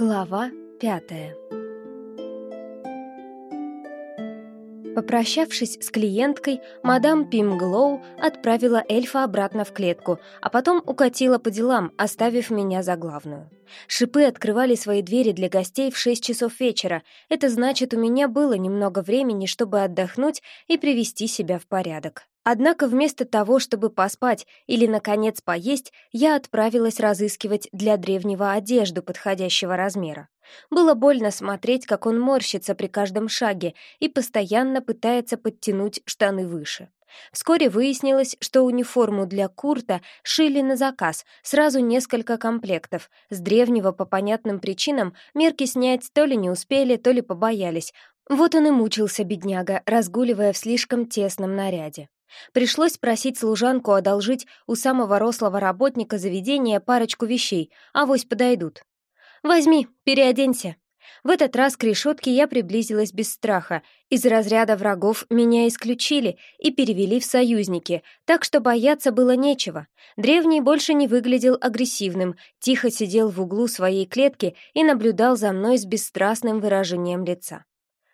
Глава пятая Попрощавшись с клиенткой, мадам Пимглоу отправила эльфа обратно в клетку, а потом укатила по делам, оставив меня за главную. Шипы открывали свои двери для гостей в 6 часов вечера. Это значит, у меня было немного времени, чтобы отдохнуть и привести себя в порядок. Однако вместо того, чтобы поспать или, наконец, поесть, я отправилась разыскивать для древнего одежду подходящего размера. Было больно смотреть, как он морщится при каждом шаге и постоянно пытается подтянуть штаны выше. Вскоре выяснилось, что униформу для Курта шили на заказ, сразу несколько комплектов. С древнего по понятным причинам мерки снять то ли не успели, то ли побоялись. Вот он и мучился, бедняга, разгуливая в слишком тесном наряде. Пришлось просить служанку одолжить у самого рослого работника заведения парочку вещей, авось подойдут. «Возьми, переоденься». В этот раз к решетке я приблизилась без страха. Из разряда врагов меня исключили и перевели в союзники, так что бояться было нечего. Древний больше не выглядел агрессивным, тихо сидел в углу своей клетки и наблюдал за мной с бесстрастным выражением лица.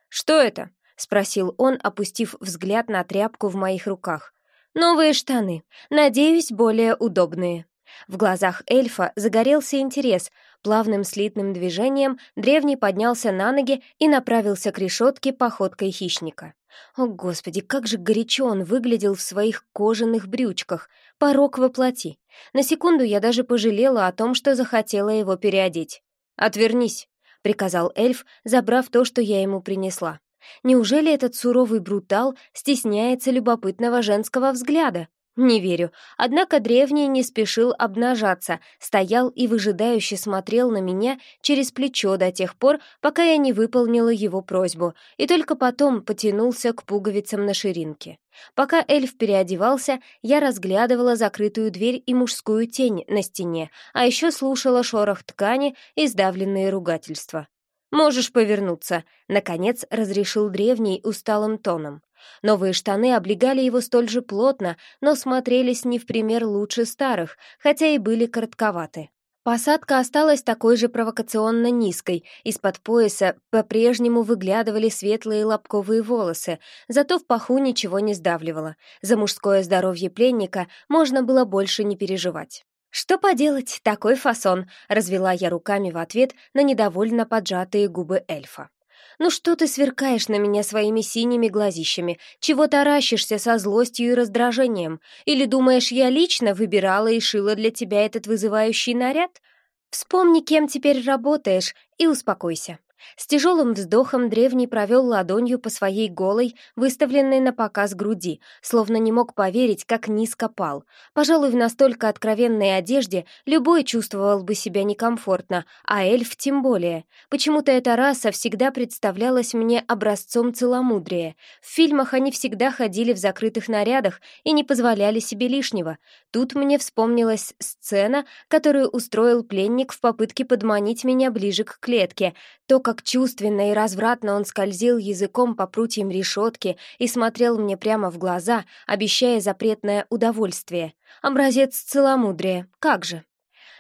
«Что это?» — спросил он, опустив взгляд на тряпку в моих руках. «Новые штаны. Надеюсь, более удобные». В глазах эльфа загорелся интерес. Плавным слитным движением древний поднялся на ноги и направился к решетке походкой хищника. О, Господи, как же горячо он выглядел в своих кожаных брючках. Порог воплоти. На секунду я даже пожалела о том, что захотела его переодеть. «Отвернись», — приказал эльф, забрав то, что я ему принесла. Неужели этот суровый брутал стесняется любопытного женского взгляда? Не верю. Однако древний не спешил обнажаться, стоял и выжидающе смотрел на меня через плечо до тех пор, пока я не выполнила его просьбу, и только потом потянулся к пуговицам на ширинке. Пока эльф переодевался, я разглядывала закрытую дверь и мужскую тень на стене, а еще слушала шорох ткани и сдавленные ругательства. «Можешь повернуться», — наконец разрешил древний усталым тоном. Новые штаны облегали его столь же плотно, но смотрелись не в пример лучше старых, хотя и были коротковаты. Посадка осталась такой же провокационно низкой, из-под пояса по-прежнему выглядывали светлые лобковые волосы, зато в паху ничего не сдавливало. За мужское здоровье пленника можно было больше не переживать. «Что поделать, такой фасон», — развела я руками в ответ на недовольно поджатые губы эльфа. «Ну что ты сверкаешь на меня своими синими глазищами? Чего таращишься со злостью и раздражением? Или думаешь, я лично выбирала и шила для тебя этот вызывающий наряд? Вспомни, кем теперь работаешь, и успокойся». С тяжелым вздохом древний провел ладонью по своей голой, выставленной на показ груди, словно не мог поверить, как низко пал. Пожалуй, в настолько откровенной одежде любой чувствовал бы себя некомфортно, а эльф тем более. Почему-то эта раса всегда представлялась мне образцом целомудрия. В фильмах они всегда ходили в закрытых нарядах и не позволяли себе лишнего. Тут мне вспомнилась сцена, которую устроил пленник в попытке подманить меня ближе к клетке. То, как чувственно и развратно он скользил языком по прутьям решетки и смотрел мне прямо в глаза, обещая запретное удовольствие. Образец целомудрия, как же.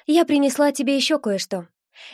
«Я принесла тебе еще кое-что»,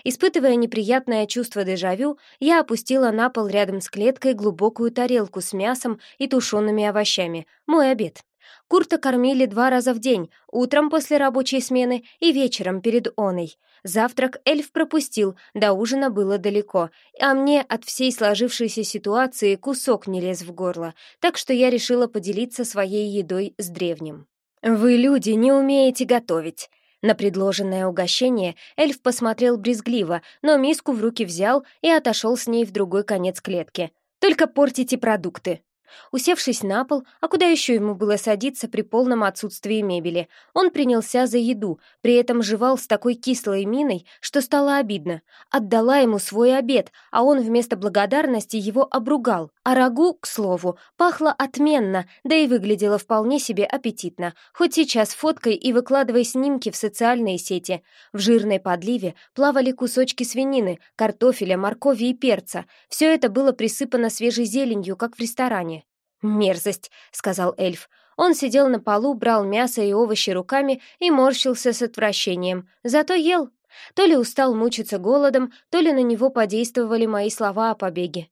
Испытывая неприятное чувство дежавю, я опустила на пол рядом с клеткой глубокую тарелку с мясом и тушеными овощами. Мой обед. Курта кормили два раза в день, утром после рабочей смены и вечером перед оной. Завтрак эльф пропустил, до ужина было далеко, а мне от всей сложившейся ситуации кусок не лез в горло, так что я решила поделиться своей едой с древним. «Вы, люди, не умеете готовить», на предложенное угощение эльф посмотрел брезгливо, но миску в руки взял и отошел с ней в другой конец клетки. «Только портите продукты!» Усевшись на пол, а куда еще ему было садиться при полном отсутствии мебели, он принялся за еду, при этом жевал с такой кислой миной, что стало обидно. Отдала ему свой обед, а он вместо благодарности его обругал. А рагу, к слову, пахло отменно, да и выглядело вполне себе аппетитно, хоть сейчас фоткой и выкладывай снимки в социальные сети. В жирной подливе плавали кусочки свинины, картофеля, моркови и перца. Все это было присыпано свежей зеленью, как в ресторане. «Мерзость», — сказал эльф. Он сидел на полу, брал мясо и овощи руками и морщился с отвращением. Зато ел. То ли устал мучиться голодом, то ли на него подействовали мои слова о побеге.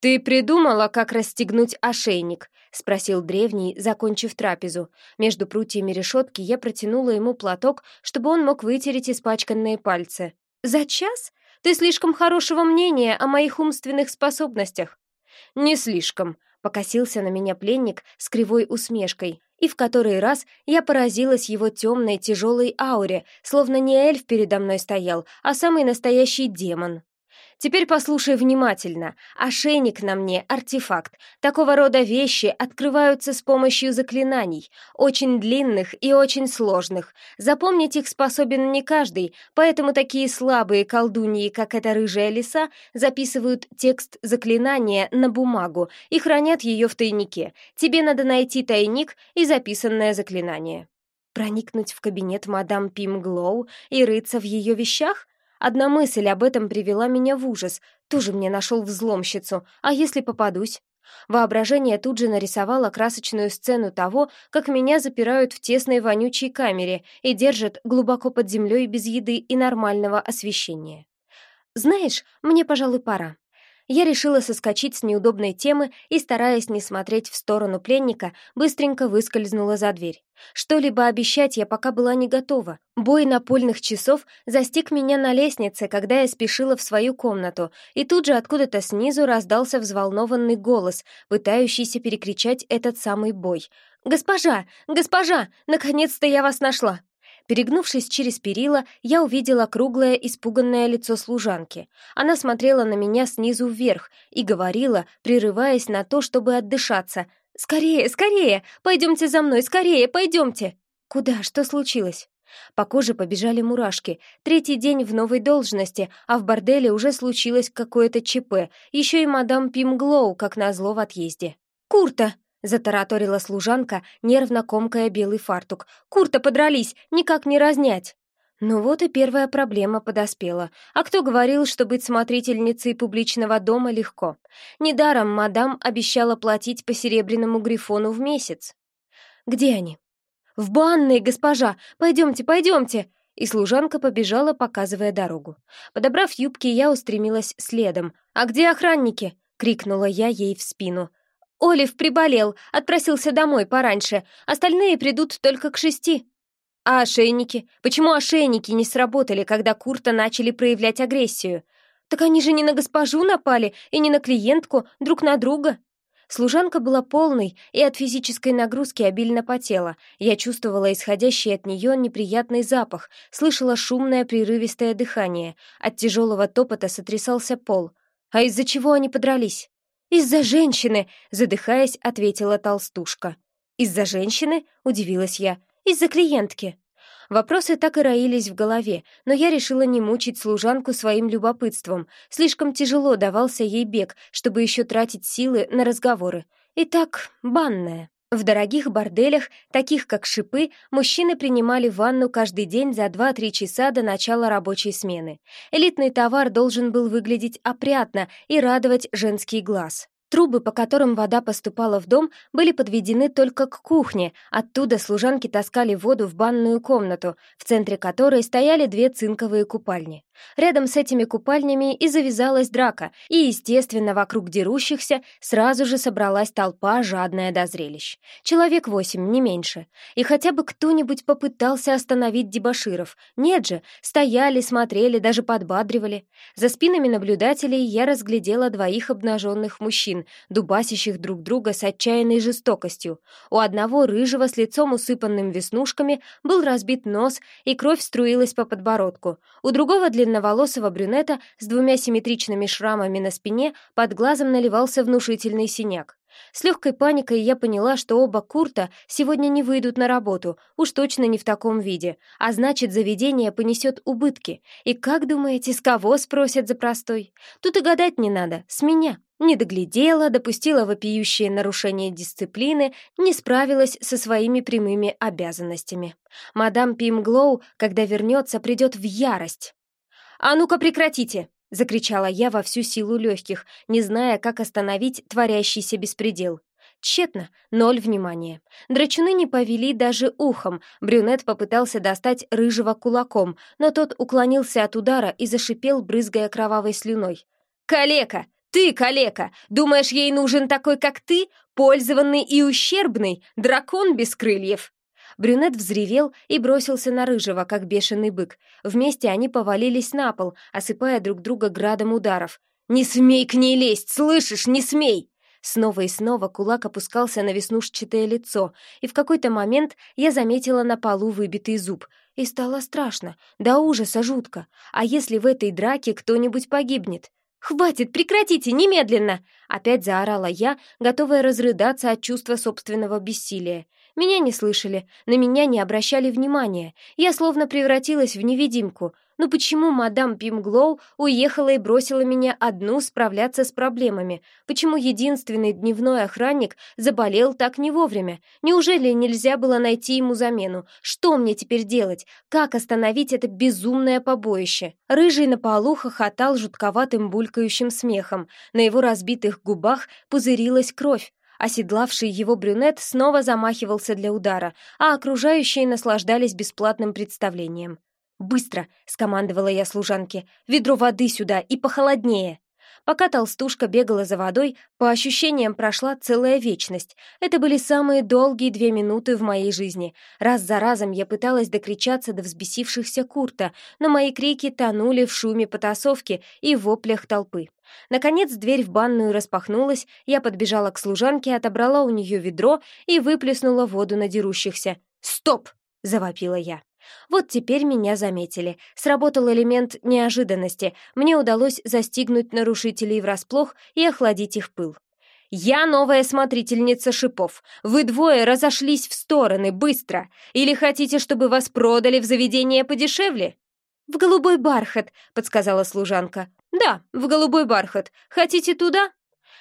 «Ты придумала, как расстегнуть ошейник?» — спросил древний, закончив трапезу. Между прутьями решетки я протянула ему платок, чтобы он мог вытереть испачканные пальцы. «За час? Ты слишком хорошего мнения о моих умственных способностях». «Не слишком», — покосился на меня пленник с кривой усмешкой, и в который раз я поразилась его темной тяжелой ауре, словно не эльф передо мной стоял, а самый настоящий демон. Теперь послушай внимательно. Ошейник на мне — артефакт. Такого рода вещи открываются с помощью заклинаний, очень длинных и очень сложных. Запомнить их способен не каждый, поэтому такие слабые колдуньи, как эта рыжая лиса, записывают текст заклинания на бумагу и хранят ее в тайнике. Тебе надо найти тайник и записанное заклинание. Проникнуть в кабинет мадам Пим Глоу и рыться в ее вещах? Одна мысль об этом привела меня в ужас. Тоже мне нашел взломщицу. А если попадусь? Воображение тут же нарисовало красочную сцену того, как меня запирают в тесной вонючей камере и держат глубоко под землей без еды и нормального освещения. «Знаешь, мне, пожалуй, пора я решила соскочить с неудобной темы и, стараясь не смотреть в сторону пленника, быстренько выскользнула за дверь. Что-либо обещать я пока была не готова. Бой напольных часов застиг меня на лестнице, когда я спешила в свою комнату, и тут же откуда-то снизу раздался взволнованный голос, пытающийся перекричать этот самый бой. «Госпожа! Госпожа! Наконец-то я вас нашла!» Перегнувшись через перила, я увидела круглое, испуганное лицо служанки. Она смотрела на меня снизу вверх и говорила, прерываясь на то, чтобы отдышаться. «Скорее, скорее! Пойдемте за мной, скорее, пойдемте!» «Куда? Что случилось?» По коже побежали мурашки. Третий день в новой должности, а в борделе уже случилось какое-то ЧП. Еще и мадам Пимглоу, как назло, в отъезде. «Курта!» Затараторила служанка, нервно комкая белый фартук. «Курта подрались! Никак не разнять!» Ну вот и первая проблема подоспела. А кто говорил, что быть смотрительницей публичного дома легко? Недаром мадам обещала платить по серебряному грифону в месяц. «Где они?» «В банной, госпожа! Пойдемте, пойдемте!» И служанка побежала, показывая дорогу. Подобрав юбки, я устремилась следом. «А где охранники?» — крикнула я ей в спину. Олив приболел, отпросился домой пораньше. Остальные придут только к шести. А ошейники? Почему ошейники не сработали, когда Курта начали проявлять агрессию? Так они же не на госпожу напали и не на клиентку, друг на друга. Служанка была полной и от физической нагрузки обильно потела. Я чувствовала исходящий от нее неприятный запах, слышала шумное прерывистое дыхание. От тяжелого топота сотрясался пол. А из-за чего они подрались? «Из-за женщины!» — задыхаясь, ответила толстушка. «Из-за женщины?» — удивилась я. «Из-за клиентки». Вопросы так и роились в голове, но я решила не мучить служанку своим любопытством. Слишком тяжело давался ей бег, чтобы еще тратить силы на разговоры. Итак, банная. В дорогих борделях, таких как шипы, мужчины принимали ванну каждый день за 2-3 часа до начала рабочей смены. Элитный товар должен был выглядеть опрятно и радовать женский глаз. Трубы, по которым вода поступала в дом, были подведены только к кухне, оттуда служанки таскали воду в банную комнату, в центре которой стояли две цинковые купальни. Рядом с этими купальнями и завязалась драка, и, естественно, вокруг дерущихся сразу же собралась толпа, жадная до зрелищ. Человек восемь, не меньше. И хотя бы кто-нибудь попытался остановить дебоширов. Нет же, стояли, смотрели, даже подбадривали. За спинами наблюдателей я разглядела двоих обнаженных мужчин, дубасящих друг друга с отчаянной жестокостью. У одного рыжего с лицом усыпанным веснушками был разбит нос, и кровь струилась по подбородку. У другого длинноволосого брюнета с двумя симметричными шрамами на спине под глазом наливался внушительный синяк. С легкой паникой я поняла, что оба Курта сегодня не выйдут на работу, уж точно не в таком виде, а значит, заведение понесет убытки. И как думаете, с кого спросят за простой? Тут и гадать не надо, с меня. Не доглядела, допустила вопиющее нарушение дисциплины, не справилась со своими прямыми обязанностями. Мадам Пимглоу, когда вернется, придет в ярость. «А ну-ка прекратите!» — закричала я во всю силу легких, не зная, как остановить творящийся беспредел. Тщетно, ноль внимания. Драчуны не повели даже ухом. Брюнет попытался достать рыжего кулаком, но тот уклонился от удара и зашипел, брызгая кровавой слюной. «Калека! Ты, калека! Думаешь, ей нужен такой, как ты? Пользованный и ущербный? Дракон без крыльев!» Брюнет взревел и бросился на рыжего, как бешеный бык. Вместе они повалились на пол, осыпая друг друга градом ударов. «Не смей к ней лезть, слышишь, не смей!» Снова и снова кулак опускался на веснушчатое лицо, и в какой-то момент я заметила на полу выбитый зуб. И стало страшно, до ужаса жутко. А если в этой драке кто-нибудь погибнет? «Хватит, прекратите, немедленно!» Опять заорала я, готовая разрыдаться от чувства собственного бессилия. Меня не слышали, на меня не обращали внимания. Я словно превратилась в невидимку. Но почему мадам Пимглоу уехала и бросила меня одну справляться с проблемами? Почему единственный дневной охранник заболел так не вовремя? Неужели нельзя было найти ему замену? Что мне теперь делать? Как остановить это безумное побоище? Рыжий на полу хохотал жутковатым булькающим смехом. На его разбитых губах пузырилась кровь. Оседлавший его брюнет снова замахивался для удара, а окружающие наслаждались бесплатным представлением. «Быстро!» — скомандовала я служанке. «Ведро воды сюда и похолоднее!» Пока толстушка бегала за водой, по ощущениям прошла целая вечность. Это были самые долгие две минуты в моей жизни. Раз за разом я пыталась докричаться до взбесившихся Курта, но мои крики тонули в шуме потасовки и воплях толпы. Наконец дверь в банную распахнулась, я подбежала к служанке, отобрала у нее ведро и выплеснула воду на дерущихся. «Стоп!» — завопила я. Вот теперь меня заметили. Сработал элемент неожиданности. Мне удалось застигнуть нарушителей врасплох и охладить их пыл. «Я новая смотрительница шипов. Вы двое разошлись в стороны, быстро. Или хотите, чтобы вас продали в заведение подешевле?» «В голубой бархат», — подсказала служанка. «Да, в голубой бархат. Хотите туда?»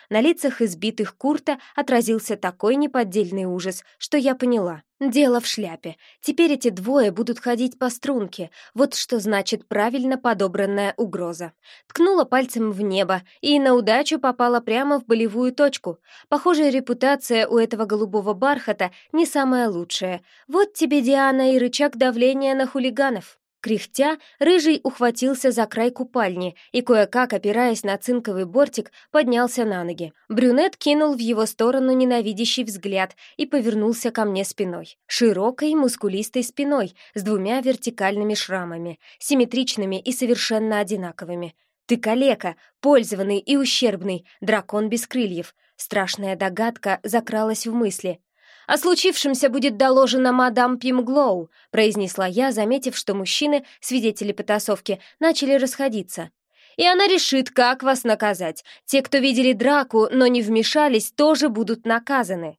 На лицах избитых Курта отразился такой неподдельный ужас, что я поняла. Дело в шляпе. Теперь эти двое будут ходить по струнке. Вот что значит правильно подобранная угроза. Ткнула пальцем в небо и на удачу попала прямо в болевую точку. Похожая репутация у этого голубого бархата не самая лучшая. Вот тебе, Диана, и рычаг давления на хулиганов. Кряхтя, Рыжий ухватился за край купальни и, кое-как опираясь на цинковый бортик, поднялся на ноги. Брюнет кинул в его сторону ненавидящий взгляд и повернулся ко мне спиной. Широкой, мускулистой спиной, с двумя вертикальными шрамами, симметричными и совершенно одинаковыми. «Ты калека, пользованный и ущербный, дракон без крыльев». Страшная догадка закралась в мысли. «О случившемся будет доложено мадам Пимглоу», произнесла я, заметив, что мужчины, свидетели потасовки, начали расходиться. «И она решит, как вас наказать. Те, кто видели драку, но не вмешались, тоже будут наказаны».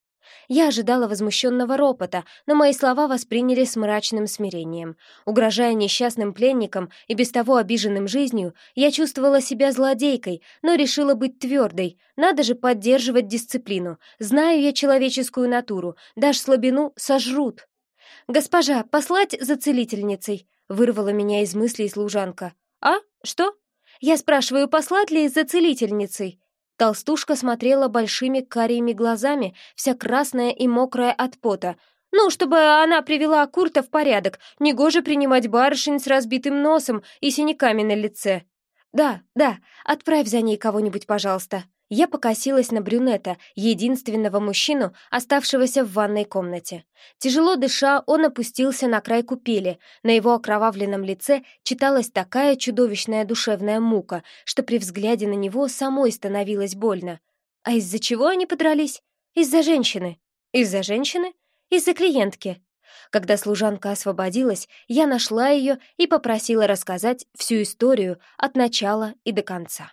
Я ожидала возмущенного ропота, но мои слова восприняли с мрачным смирением. Угрожая несчастным пленникам и без того обиженным жизнью, я чувствовала себя злодейкой, но решила быть твердой. Надо же поддерживать дисциплину. Знаю я человеческую натуру. Дашь слабину — сожрут. «Госпожа, послать за целительницей?» — вырвала меня из мыслей служанка. «А? Что?» «Я спрашиваю, послать ли за целительницей?» Толстушка смотрела большими карими глазами, вся красная и мокрая от пота. «Ну, чтобы она привела Курта в порядок. Негоже принимать барышень с разбитым носом и синяками на лице». «Да, да, отправь за ней кого-нибудь, пожалуйста». Я покосилась на брюнета, единственного мужчину, оставшегося в ванной комнате. Тяжело дыша, он опустился на край купели. На его окровавленном лице читалась такая чудовищная душевная мука, что при взгляде на него самой становилось больно. А из-за чего они подрались? Из-за женщины. Из-за женщины? Из-за клиентки. Когда служанка освободилась, я нашла ее и попросила рассказать всю историю от начала и до конца.